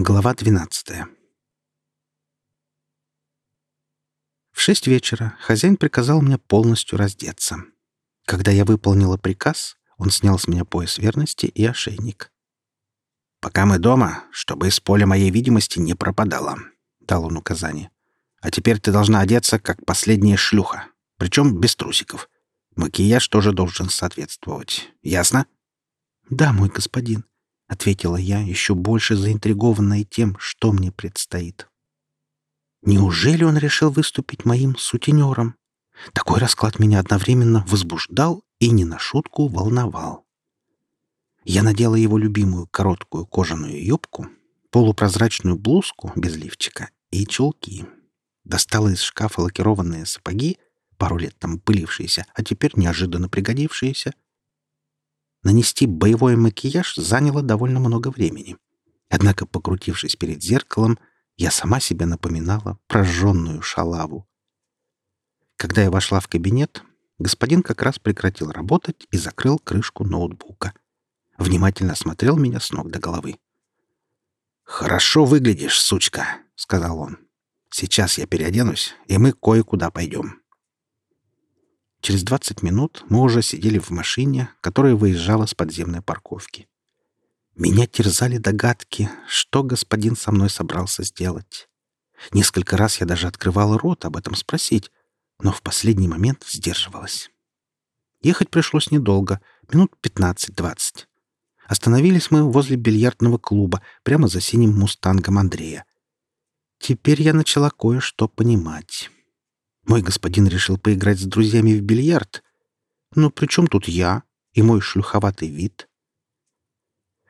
Глава 12. В шесть вечера хозяин приказал мне полностью раздеться. Когда я выполнила приказ, он снял с меня пояс верности и ошейник. «Пока мы дома, чтобы из поля моей видимости не пропадало», — дал он указание. «А теперь ты должна одеться, как последняя шлюха, причем без трусиков. Макияж тоже должен соответствовать. Ясно?» «Да, мой господин», — ответила я, еще больше заинтригованная тем, что мне предстоит. Неужели он решил выступить моим сутенером? Такой расклад меня одновременно возбуждал и не на шутку волновал. Я надела его любимую короткую кожаную юбку, полупрозрачную блузку без лифчика и чулки. Достала из шкафа лакированные сапоги, пару лет там пылившиеся, а теперь неожиданно пригодившиеся — Нанести боевой макияж заняло довольно много времени. Однако, покрутившись перед зеркалом, я сама себе напоминала прожженную шалаву. Когда я вошла в кабинет, господин как раз прекратил работать и закрыл крышку ноутбука. Внимательно осмотрел меня с ног до головы. «Хорошо выглядишь, сучка», — сказал он. «Сейчас я переоденусь, и мы кое-куда пойдем». Через 20 минут мы уже сидели в машине, которая выезжала с подземной парковки. Меня терзали догадки, что господин со мной собрался сделать. Несколько раз я даже открывала рот об этом спросить, но в последний момент сдерживалась. Ехать пришлось недолго, минут 15-20. Остановились мы возле бильярдного клуба, прямо за синим мустангом Андрея. Теперь я начала кое-что понимать. Мой господин решил поиграть с друзьями в бильярд. Но при чем тут я и мой шлюховатый вид?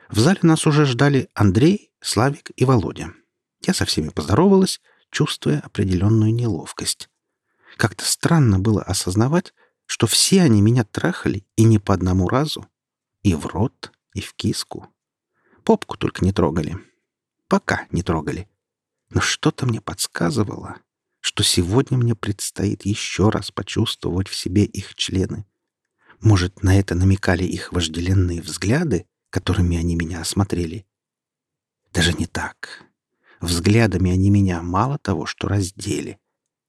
В зале нас уже ждали Андрей, Славик и Володя. Я со всеми поздоровалась, чувствуя определенную неловкость. Как-то странно было осознавать, что все они меня трахали и не по одному разу. И в рот, и в киску. Попку только не трогали. Пока не трогали. Но что-то мне подсказывало, что сегодня мне предстоит еще раз почувствовать в себе их члены. Может, на это намекали их вожделенные взгляды, которыми они меня осмотрели? Даже не так. Взглядами они меня мало того, что раздели,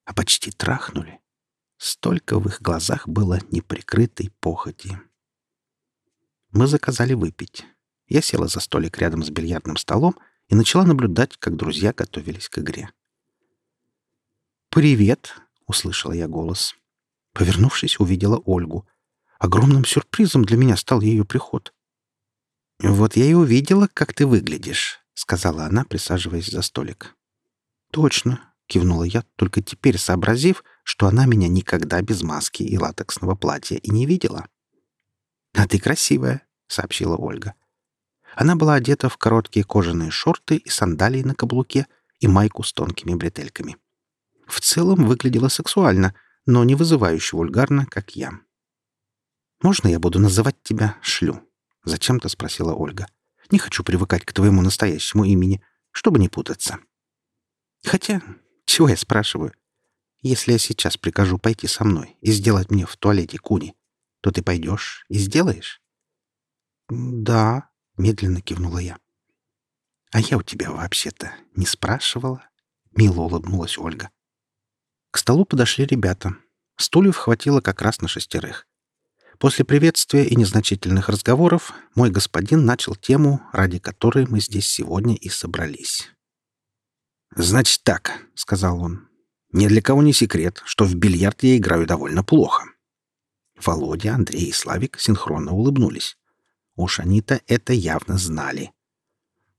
а почти трахнули. Столько в их глазах было неприкрытой похоти. Мы заказали выпить. Я села за столик рядом с бильярдным столом и начала наблюдать, как друзья готовились к игре. «Привет!» — услышала я голос. Повернувшись, увидела Ольгу. Огромным сюрпризом для меня стал ее приход. «Вот я и увидела, как ты выглядишь», — сказала она, присаживаясь за столик. «Точно», — кивнула я, только теперь сообразив, что она меня никогда без маски и латексного платья и не видела. «А ты красивая», — сообщила Ольга. Она была одета в короткие кожаные шорты и сандалии на каблуке и майку с тонкими бретельками. В целом выглядела сексуально, но не вызывающе вульгарно, как я. «Можно я буду называть тебя Шлю?» — зачем-то спросила Ольга. «Не хочу привыкать к твоему настоящему имени, чтобы не путаться». «Хотя, чего я спрашиваю? Если я сейчас прикажу пойти со мной и сделать мне в туалете куни, то ты пойдешь и сделаешь?» «Да», — медленно кивнула я. «А я у тебя вообще-то не спрашивала?» — мило улыбнулась Ольга. К столу подошли ребята. Стульев хватило как раз на шестерых. После приветствия и незначительных разговоров мой господин начал тему, ради которой мы здесь сегодня и собрались. «Значит так», — сказал он. «Ни для кого не секрет, что в бильярд я играю довольно плохо». Володя, Андрей и Славик синхронно улыбнулись. Уж они-то это явно знали.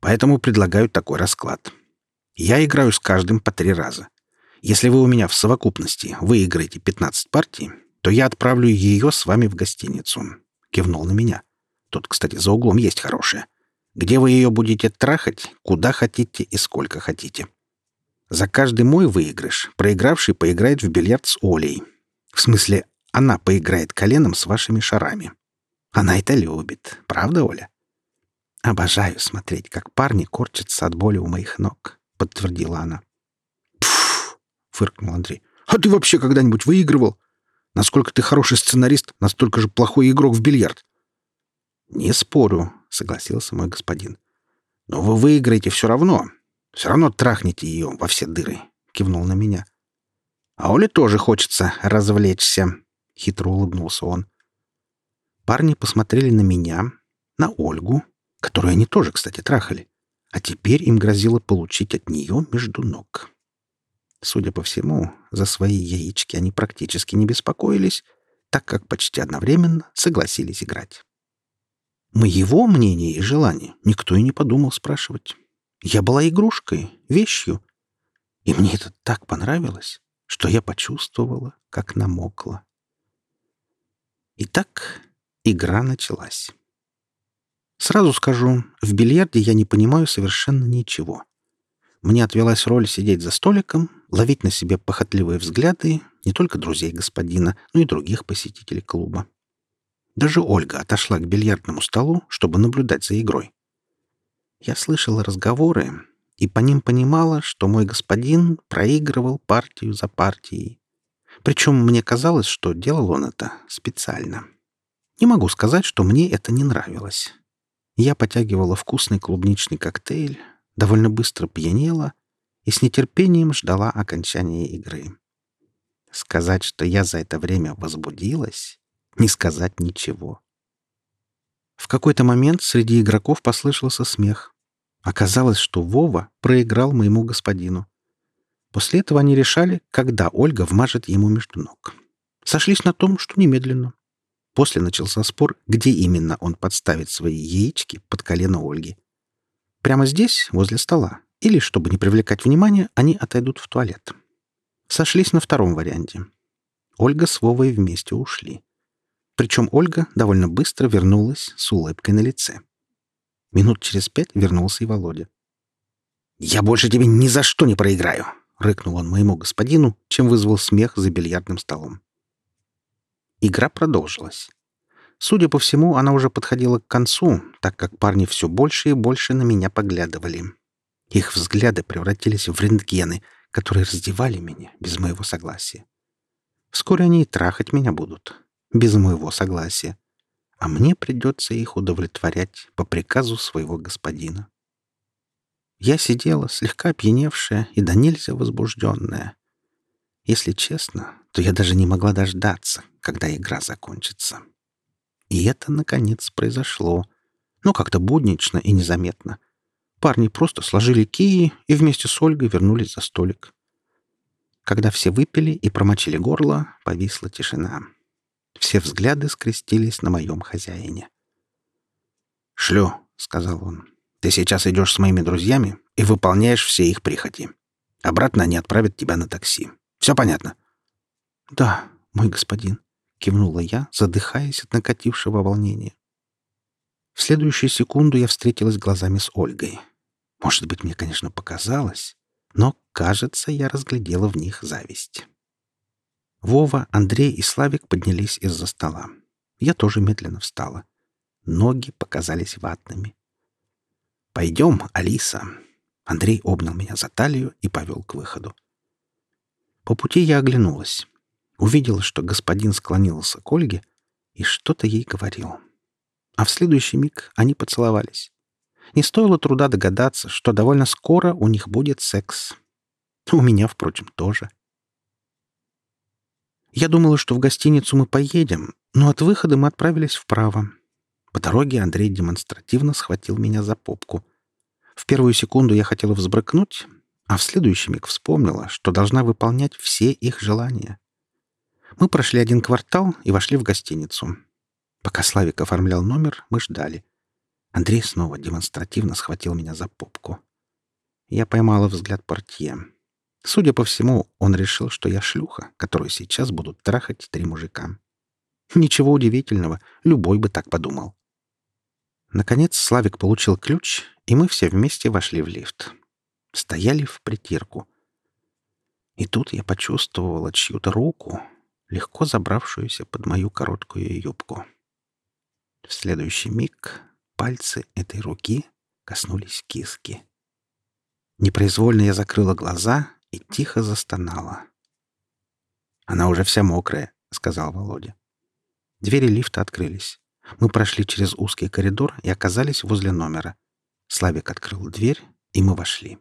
Поэтому предлагаю такой расклад. Я играю с каждым по три раза. Если вы у меня в совокупности выиграете 15 партий, то я отправлю ее с вами в гостиницу. Кивнул на меня. Тут, кстати, за углом есть хорошая. Где вы ее будете трахать, куда хотите и сколько хотите. За каждый мой выигрыш проигравший поиграет в бильярд с Олей. В смысле, она поиграет коленом с вашими шарами. Она это любит. Правда, Оля? Обожаю смотреть, как парни корчатся от боли у моих ног, подтвердила она фыркнул Андрей. «А ты вообще когда-нибудь выигрывал? Насколько ты хороший сценарист, настолько же плохой игрок в бильярд». «Не спорю», — согласился мой господин. «Но вы выиграете все равно. Все равно трахнете ее во все дыры», — кивнул на меня. «А Оле тоже хочется развлечься», — хитро улыбнулся он. Парни посмотрели на меня, на Ольгу, которую они тоже, кстати, трахали, а теперь им грозило получить от нее между ног. Судя по всему, за свои яички они практически не беспокоились, так как почти одновременно согласились играть. Моего мнения и желания никто и не подумал спрашивать. Я была игрушкой, вещью. И мне это так понравилось, что я почувствовала, как намокла. Итак, игра началась. Сразу скажу, в бильярде я не понимаю совершенно ничего. Мне отвелась роль сидеть за столиком, ловить на себе похотливые взгляды не только друзей господина, но и других посетителей клуба. Даже Ольга отошла к бильярдному столу, чтобы наблюдать за игрой. Я слышала разговоры и по ним понимала, что мой господин проигрывал партию за партией. Причем мне казалось, что делал он это специально. Не могу сказать, что мне это не нравилось. Я потягивала вкусный клубничный коктейль, довольно быстро пьянела и с нетерпением ждала окончания игры. Сказать, что я за это время возбудилась, не сказать ничего. В какой-то момент среди игроков послышался смех. Оказалось, что Вова проиграл моему господину. После этого они решали, когда Ольга вмажет ему между ног. Сошлись на том, что немедленно. После начался спор, где именно он подставит свои яички под колено Ольги. Прямо здесь, возле стола. Или, чтобы не привлекать внимания, они отойдут в туалет. Сошлись на втором варианте. Ольга с Вовой вместе ушли. Причем Ольга довольно быстро вернулась с улыбкой на лице. Минут через пять вернулся и Володя. «Я больше тебе ни за что не проиграю!» — рыкнул он моему господину, чем вызвал смех за бильярдным столом. Игра продолжилась. Судя по всему, она уже подходила к концу, так как парни все больше и больше на меня поглядывали. Их взгляды превратились в рентгены, которые раздевали меня без моего согласия. Вскоре они и трахать меня будут, без моего согласия, а мне придется их удовлетворять по приказу своего господина. Я сидела, слегка опьяневшая и до нельзя возбужденная. Если честно, то я даже не могла дождаться, когда игра закончится. И это, наконец, произошло. Ну, как-то буднично и незаметно. Парни просто сложили кии и вместе с Ольгой вернулись за столик. Когда все выпили и промочили горло, повисла тишина. Все взгляды скрестились на моем хозяине. «Шлю», — сказал он, — «ты сейчас идешь с моими друзьями и выполняешь все их прихоти. Обратно они отправят тебя на такси. Все понятно?» «Да, мой господин», — кивнула я, задыхаясь от накатившего волнения. В следующую секунду я встретилась глазами с Ольгой. Может быть, мне, конечно, показалось, но, кажется, я разглядела в них зависть. Вова, Андрей и Славик поднялись из-за стола. Я тоже медленно встала. Ноги показались ватными. «Пойдем, Алиса!» Андрей обнял меня за талию и повел к выходу. По пути я оглянулась. Увидела, что господин склонился к Ольге и что-то ей говорил. А в следующий миг они поцеловались. Не стоило труда догадаться, что довольно скоро у них будет секс. У меня, впрочем, тоже. — я думала, что в гостиницу мы поедем, но от выхода мы отправились вправо. По дороге Андрей демонстративно схватил меня за попку. В первую секунду я хотела взбрыкнуть, а в следующий миг вспомнила, что должна выполнять все их желания. Мы прошли один квартал и вошли в гостиницу. Пока Славик оформлял номер, мы ждали. Андрей снова демонстративно схватил меня за попку. Я поймала взгляд портье. Судя по всему, он решил, что я шлюха, которую сейчас будут трахать три мужика. Ничего удивительного, любой бы так подумал. Наконец Славик получил ключ, и мы все вместе вошли в лифт. Стояли в притирку. И тут я почувствовала чью-то руку, легко забравшуюся под мою короткую юбку. В следующий миг пальцы этой руки коснулись киски. Непроизвольно я закрыла глаза и тихо застонала. «Она уже вся мокрая», — сказал Володя. Двери лифта открылись. Мы прошли через узкий коридор и оказались возле номера. Славик открыл дверь, и мы вошли.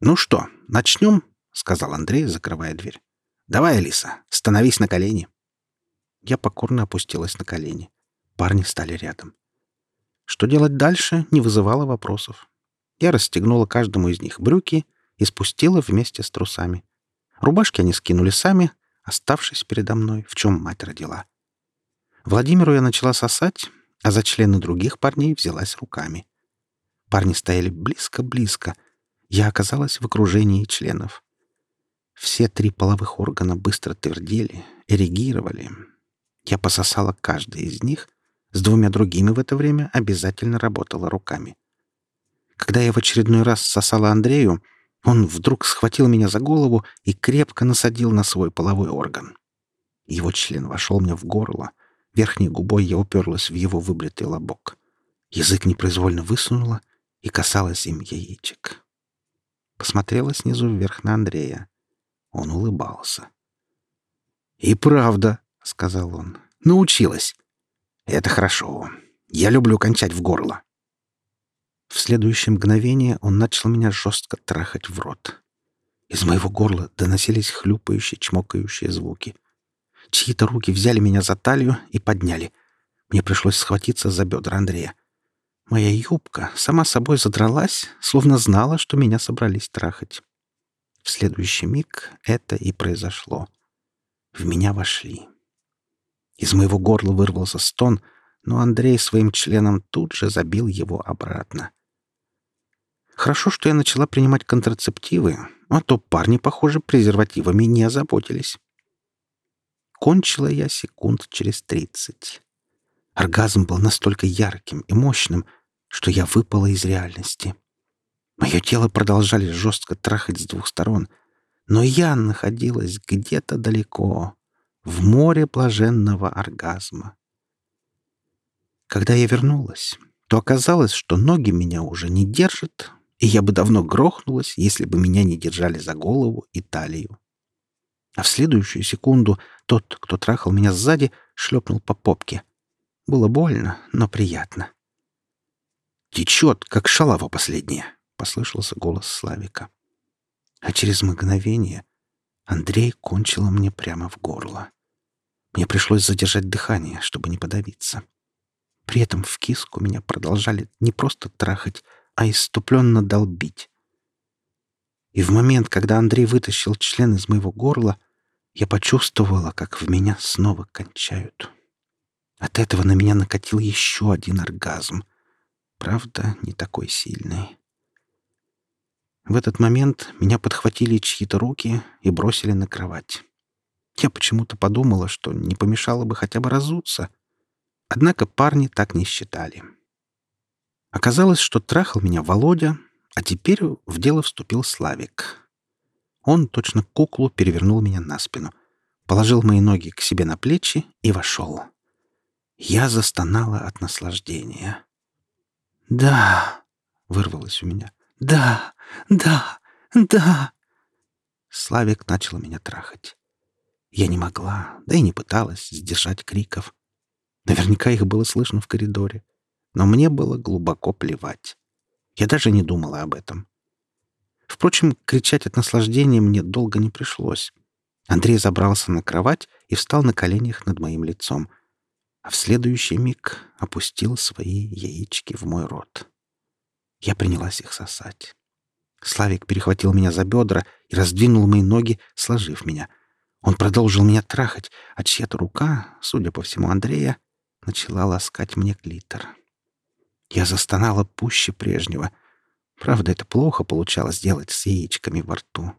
«Ну что, начнем?» — сказал Андрей, закрывая дверь. «Давай, Алиса, становись на колени». Я покорно опустилась на колени. Парни стали рядом. Что делать дальше, не вызывало вопросов. Я расстегнула каждому из них брюки и спустила вместе с трусами. Рубашки они скинули сами, оставшись передо мной, в чем мать родила. Владимиру я начала сосать, а за члены других парней взялась руками. Парни стояли близко-близко. Я оказалась в окружении членов. Все три половых органа быстро твердели, эрегировали. Я пососала каждый из них, с двумя другими в это время обязательно работала руками. Когда я в очередной раз сосала Андрею, он вдруг схватил меня за голову и крепко насадил на свой половой орган. Его член вошел мне в горло. Верхней губой я уперлась в его выбритый лобок. Язык непроизвольно высунула и касалась им яичек. Посмотрела снизу вверх на Андрея. Он улыбался. «И правда», — сказал он, — «научилась. Это хорошо. Я люблю кончать в горло». В следующее мгновение он начал меня жестко трахать в рот. Из моего горла доносились хлюпающие, чмокающие звуки. Чьи-то руки взяли меня за талию и подняли. Мне пришлось схватиться за бедра Андрея. Моя юбка сама собой задралась, словно знала, что меня собрались трахать. В следующий миг это и произошло. В меня вошли. Из моего горла вырвался стон, но Андрей своим членом тут же забил его обратно. Хорошо, что я начала принимать контрацептивы, а то парни, похоже, презервативами не озаботились. Кончила я секунд через тридцать. Оргазм был настолько ярким и мощным, что я выпала из реальности. Мое тело продолжали жестко трахать с двух сторон, но я находилась где-то далеко, в море блаженного оргазма. Когда я вернулась, то оказалось, что ноги меня уже не держат, и я бы давно грохнулась, если бы меня не держали за голову и талию. А в следующую секунду тот, кто трахал меня сзади, шлепнул по попке. Было больно, но приятно. «Течет, как шалава последняя», — послышался голос Славика. А через мгновение Андрей кончила мне прямо в горло. Мне пришлось задержать дыхание, чтобы не подавиться. При этом в киску меня продолжали не просто трахать, а иступленно долбить. И в момент, когда Андрей вытащил член из моего горла, я почувствовала, как в меня снова кончают. От этого на меня накатил еще один оргазм. Правда, не такой сильный. В этот момент меня подхватили чьи-то руки и бросили на кровать. Я почему-то подумала, что не помешало бы хотя бы разуться. Однако парни так не считали. Оказалось, что трахал меня Володя, а теперь в дело вступил Славик. Он, точно куклу, перевернул меня на спину, положил мои ноги к себе на плечи и вошел. Я застонала от наслаждения. «Да!» — вырвалось у меня. «Да! Да! Да!» Славик начал меня трахать. Я не могла, да и не пыталась сдержать криков. Наверняка их было слышно в коридоре. Но мне было глубоко плевать. Я даже не думала об этом. Впрочем, кричать от наслаждения мне долго не пришлось. Андрей забрался на кровать и встал на коленях над моим лицом, а в следующий миг опустил свои яички в мой рот. Я принялась их сосать. Славик перехватил меня за бедра и раздвинул мои ноги, сложив меня. Он продолжил меня трахать, а чья-то рука, судя по всему Андрея, начала ласкать мне клитор. Я застонала пуще прежнего — Правда, это плохо получалось делать с яичками во рту.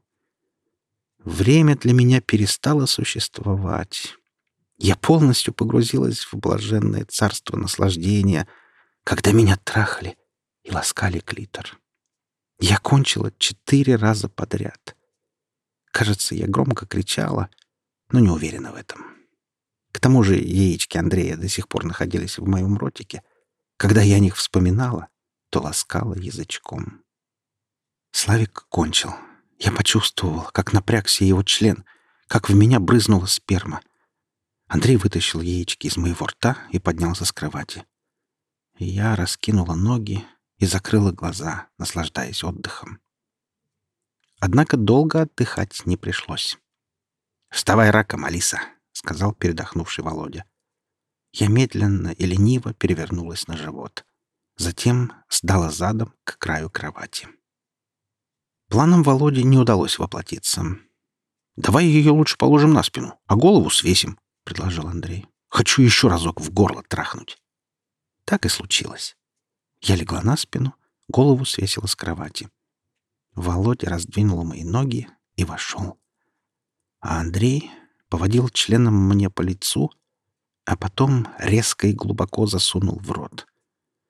Время для меня перестало существовать. Я полностью погрузилась в блаженное царство наслаждения, когда меня трахали и ласкали клитор. Я кончила четыре раза подряд. Кажется, я громко кричала, но не уверена в этом. К тому же яички Андрея до сих пор находились в моем ротике. Когда я о них вспоминала, то ласкала язычком. Славик кончил. Я почувствовал, как напрягся его член, как в меня брызнула сперма. Андрей вытащил яички из моего рта и поднялся с кровати. Я раскинула ноги и закрыла глаза, наслаждаясь отдыхом. Однако долго отдыхать не пришлось. «Вставай раком, Алиса!» — сказал передохнувший Володя. Я медленно и лениво перевернулась на живот. Затем сдала задом к краю кровати. Планом Володе не удалось воплотиться. «Давай ее лучше положим на спину, а голову свесим», — предложил Андрей. «Хочу еще разок в горло трахнуть». Так и случилось. Я легла на спину, голову свесила с кровати. Володя раздвинул мои ноги и вошел. А Андрей поводил членом мне по лицу, а потом резко и глубоко засунул в рот.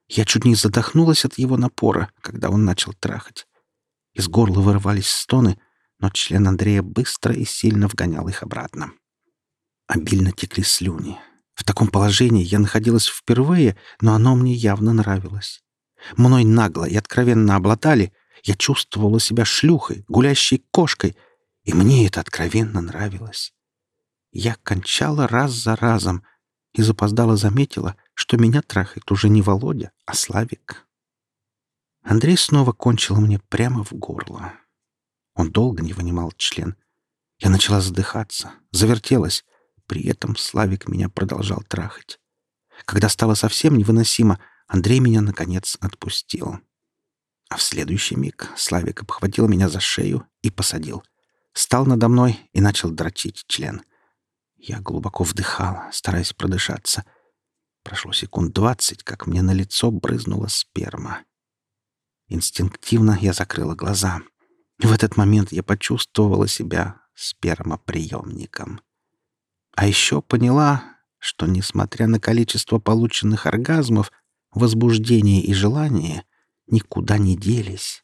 Я чуть не задохнулась от его напора, когда он начал трахать. Из горла вырывались стоны, но член Андрея быстро и сильно вгонял их обратно. Обильно текли слюни. В таком положении я находилась впервые, но оно мне явно нравилось. Мной нагло и откровенно обладали, я чувствовала себя шлюхой, гулящей кошкой, и мне это откровенно нравилось. Я кончала раз за разом и запоздала заметила, что меня трахает уже не Володя, а Славик. Андрей снова кончил мне прямо в горло. Он долго не вынимал член. Я начала задыхаться, завертелась. При этом Славик меня продолжал трахать. Когда стало совсем невыносимо, Андрей меня, наконец, отпустил. А в следующий миг Славик обхватил меня за шею и посадил. Стал надо мной и начал дрочить член. Я глубоко вдыхал, стараясь продышаться. Прошло секунд двадцать, как мне на лицо брызнула сперма. Инстинктивно я закрыла глаза. В этот момент я почувствовала себя спермоприемником. А еще поняла, что, несмотря на количество полученных оргазмов, возбуждение и желание никуда не делись.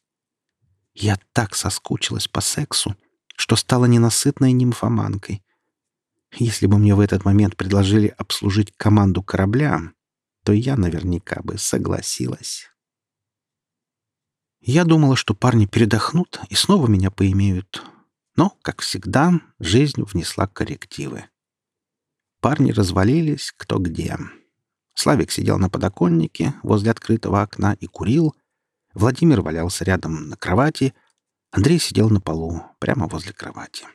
Я так соскучилась по сексу, что стала ненасытной нимфоманкой. Если бы мне в этот момент предложили обслужить команду корабля, то я наверняка бы согласилась. Я думала, что парни передохнут и снова меня поимеют. Но, как всегда, жизнь внесла коррективы. Парни развалились кто где. Славик сидел на подоконнике возле открытого окна и курил. Владимир валялся рядом на кровати. Андрей сидел на полу, прямо возле кровати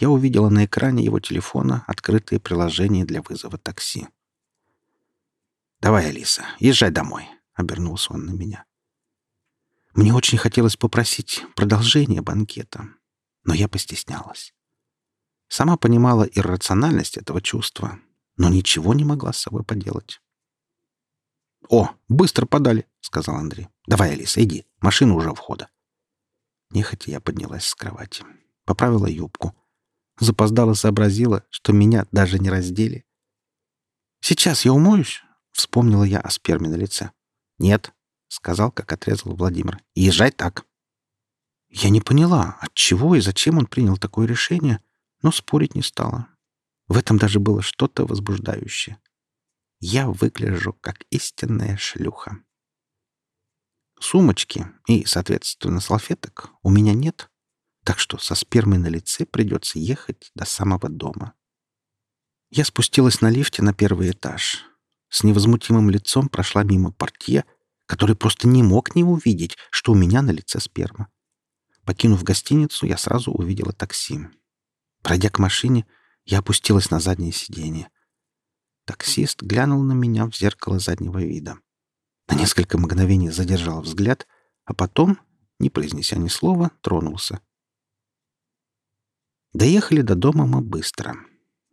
я увидела на экране его телефона открытые приложения для вызова такси. «Давай, Алиса, езжай домой», — обернулся он на меня. Мне очень хотелось попросить продолжение банкета, но я постеснялась. Сама понимала иррациональность этого чувства, но ничего не могла с собой поделать. «О, быстро подали», — сказал Андрей. «Давай, Алиса, иди, машина уже у входа». Нехотя я поднялась с кровати, поправила юбку, Запоздала сообразила, что меня даже не раздели. «Сейчас я умоюсь», — вспомнила я о сперме на лице. «Нет», — сказал, как отрезал Владимир. «Езжай так». Я не поняла, от чего и зачем он принял такое решение, но спорить не стала. В этом даже было что-то возбуждающее. Я выгляжу как истинная шлюха. Сумочки и, соответственно, салфеток у меня нет, так что со спермой на лице придется ехать до самого дома. Я спустилась на лифте на первый этаж. С невозмутимым лицом прошла мимо портье, который просто не мог не увидеть, что у меня на лице сперма. Покинув гостиницу, я сразу увидела такси. Пройдя к машине, я опустилась на заднее сиденье. Таксист глянул на меня в зеркало заднего вида. На несколько мгновений задержал взгляд, а потом, не произнеся ни слова, тронулся. Доехали до дома мы быстро.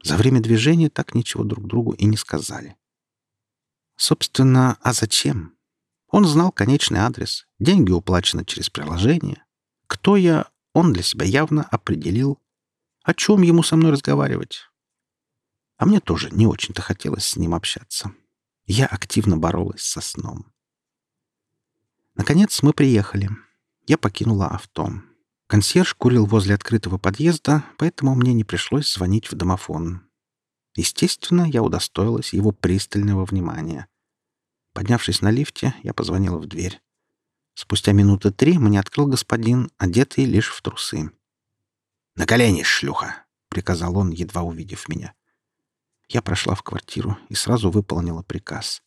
За время движения так ничего друг другу и не сказали. Собственно, а зачем? Он знал конечный адрес, деньги уплачены через приложение. Кто я, он для себя явно определил. О чем ему со мной разговаривать? А мне тоже не очень-то хотелось с ним общаться. Я активно боролась со сном. Наконец мы приехали. Я покинула авто. Консьерж курил возле открытого подъезда, поэтому мне не пришлось звонить в домофон. Естественно, я удостоилась его пристального внимания. Поднявшись на лифте, я позвонила в дверь. Спустя минуты три мне открыл господин, одетый лишь в трусы. «На колени, шлюха!» — приказал он, едва увидев меня. Я прошла в квартиру и сразу выполнила приказ.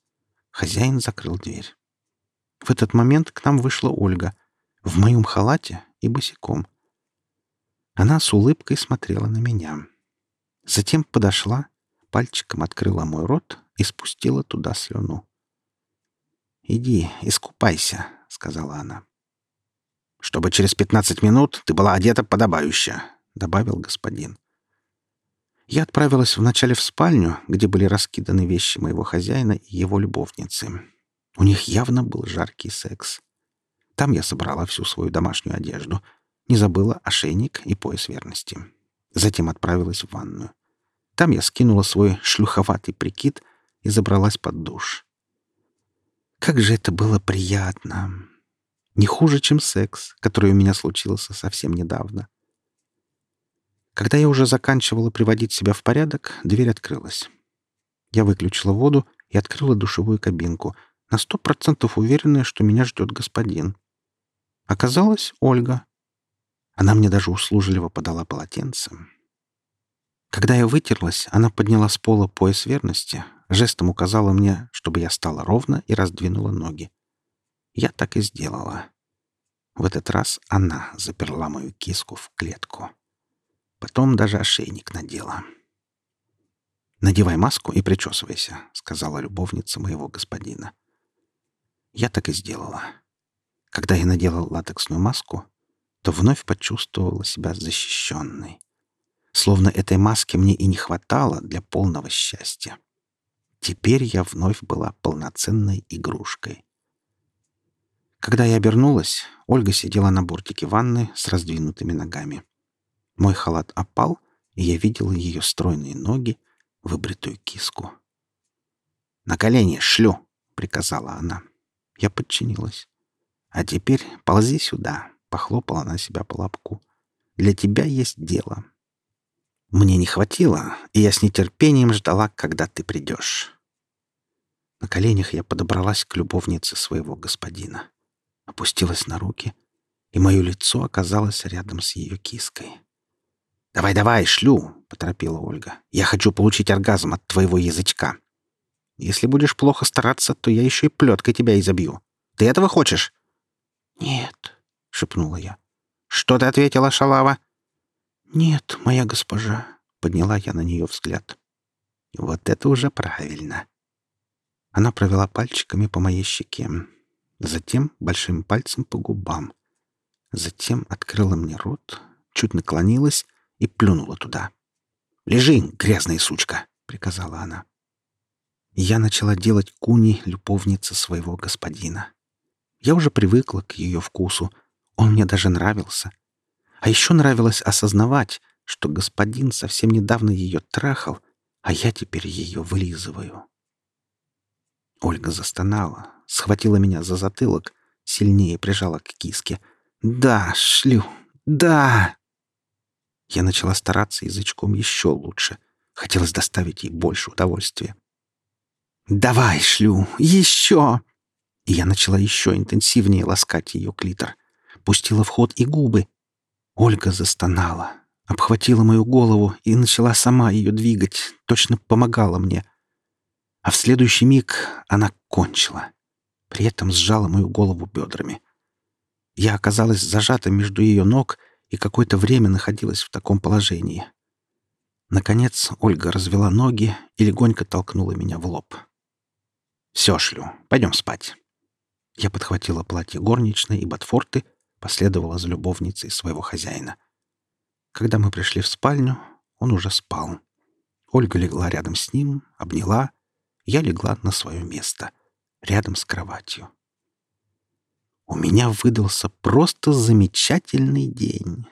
Хозяин закрыл дверь. В этот момент к нам вышла Ольга в моем халате и босиком. Она с улыбкой смотрела на меня. Затем подошла, пальчиком открыла мой рот и спустила туда слюну. «Иди, искупайся», — сказала она. «Чтобы через пятнадцать минут ты была одета подобающе», — добавил господин. Я отправилась вначале в спальню, где были раскиданы вещи моего хозяина и его любовницы. У них явно был жаркий секс. Там я собрала всю свою домашнюю одежду, не забыла ошейник и пояс верности. Затем отправилась в ванную. Там я скинула свой шлюховатый прикид и забралась под душ. Как же это было приятно! Не хуже, чем секс, который у меня случился совсем недавно. Когда я уже заканчивала приводить себя в порядок, дверь открылась. Я выключила воду и открыла душевую кабинку, на сто процентов уверенная, что меня ждет господин. Оказалось, Ольга. Она мне даже услужливо подала полотенце. Когда я вытерлась, она подняла с пола пояс верности, жестом указала мне, чтобы я стала ровно и раздвинула ноги. Я так и сделала. В этот раз она заперла мою киску в клетку. Потом даже ошейник надела. «Надевай маску и причесывайся», — сказала любовница моего господина. Я так и сделала. Когда я надела латексную маску, то вновь почувствовала себя защищенной словно этой маски мне и не хватало для полного счастья. Теперь я вновь была полноценной игрушкой. Когда я обернулась, Ольга сидела на бортике ванны с раздвинутыми ногами. Мой халат опал, и я видела ее стройные ноги, выбритую киску. «На колени шлю!» — приказала она. Я подчинилась. «А теперь ползи сюда», — похлопала она себя по лобку. «Для тебя есть дело. Мне не хватило, и я с нетерпением ждала, когда ты придешь. На коленях я подобралась к любовнице своего господина. Опустилась на руки, и мое лицо оказалось рядом с ее киской. «Давай, давай, шлю!» — поторопила Ольга. «Я хочу получить оргазм от твоего язычка. Если будешь плохо стараться, то я еще и плеткой тебя изобью. Ты этого хочешь?» «Нет», — шепнула я. «Что ты ответила, шалава?» «Нет, моя госпожа», — подняла я на нее взгляд. «Вот это уже правильно». Она провела пальчиками по моей щеке, затем большим пальцем по губам, затем открыла мне рот, чуть наклонилась и плюнула туда. «Лежи, грязная сучка!» — приказала она. Я начала делать куни любовницы своего господина. Я уже привыкла к ее вкусу, он мне даже нравился. А еще нравилось осознавать, что господин совсем недавно ее трахал, а я теперь ее вылизываю. Ольга застонала, схватила меня за затылок, сильнее прижала к киске. «Да, шлю! Да!» Я начала стараться язычком еще лучше. Хотелось доставить ей больше удовольствия. «Давай, шлю! Еще!» И я начала еще интенсивнее ласкать ее клитор. Пустила в ход и губы, Ольга застонала, обхватила мою голову и начала сама ее двигать, точно помогала мне. А в следующий миг она кончила. При этом сжала мою голову бедрами. Я оказалась зажата между ее ног и какое-то время находилась в таком положении. Наконец Ольга развела ноги и легонько толкнула меня в лоб. «Все, шлю, пойдем спать». Я подхватила платье горничной и ботфорты — последовала за любовницей своего хозяина. Когда мы пришли в спальню, он уже спал. Ольга легла рядом с ним, обняла. Я легла на свое место, рядом с кроватью. У меня выдался просто замечательный день.